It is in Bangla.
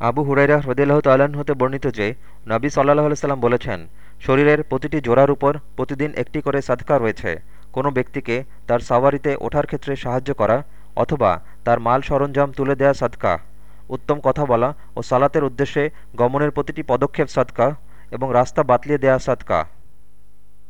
আবু হুরাইরা হ্রদিল্লাহ তাল্লাহ্ন হতে বর্ণিত যে, নাবী সাল্লাহ সাল্লাম বলেছেন, শরীরের প্রতিটি জোড়ার উপর প্রতিদিন একটি করে সাদকা রয়েছে। কোনো ব্যক্তিকে তার সাওয়ারিতে ওঠার ক্ষেত্রে সাহায্য করা অথবা তার মাল সরঞ্জাম তুলে দেয়া সাদকা। উত্তম কথা বলা ও সালাতের উদ্দেশ্যে গমনের প্রতিটি পদক্ষেপ সাদকা এবং রাস্তা বাতলিয়ে দেয়া সাদকা।